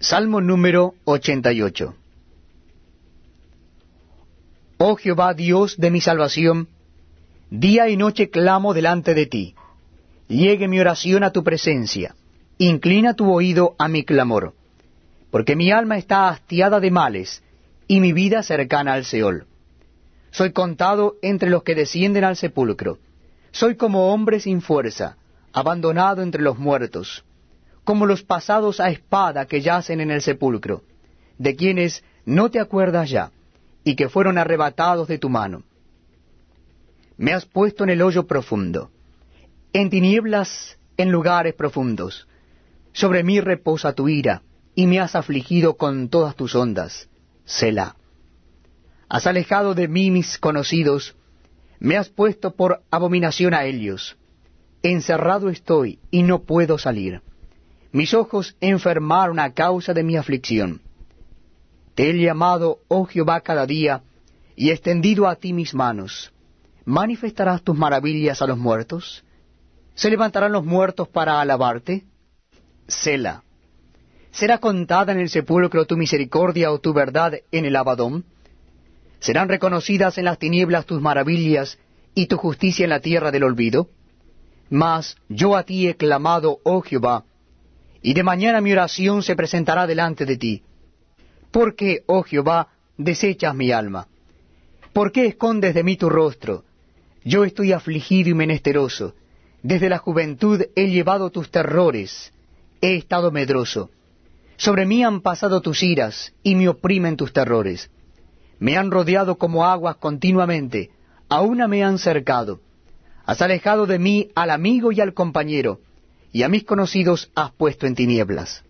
Salmo número 88 Oh Jehová, Dios de mi salvación, día y noche clamo delante de ti. Llegue mi oración a tu presencia. Inclina tu oído a mi clamor. Porque mi alma está hastiada de males, y mi vida cercana al Seol. Soy contado entre los que descienden al sepulcro. Soy como hombre sin fuerza, abandonado entre los muertos como los pasados a espada que yacen en el sepulcro, de quienes no te acuerdas ya, y que fueron arrebatados de tu mano. Me has puesto en el hoyo profundo, en tinieblas en lugares profundos. Sobre mí reposa tu ira, y me has afligido con todas tus ondas. Selah. Has alejado de mí mis conocidos, me has puesto por abominación a ellos. Encerrado estoy y no puedo salir. Mis ojos enfermaron a causa de mi aflicción. Te he llamado, oh Jehová, cada día, y extendido a ti mis manos. ¿Manifestarás tus maravillas a los muertos? ¿Se levantarán los muertos para alabarte? Sela. ¿Será contada en el sepulcro tu misericordia o tu verdad en el abadón? ¿Serán reconocidas en las tinieblas tus maravillas y tu justicia en la tierra del olvido? Mas yo a ti he clamado, oh Jehová, y de mañana mi oración se presentará delante de ti. ¿Por qué, oh Jehová, desechas mi alma? ¿Por qué escondes de mí tu rostro? Yo estoy afligido y menesteroso. Desde la juventud he llevado tus terrores, he estado medroso. Sobre mí han pasado tus iras y me oprimen tus terrores. Me han rodeado como aguas continuamente, a me han cercado. Has alejado de mí al amigo y al compañero y a mis conocidos has puesto en tinieblas.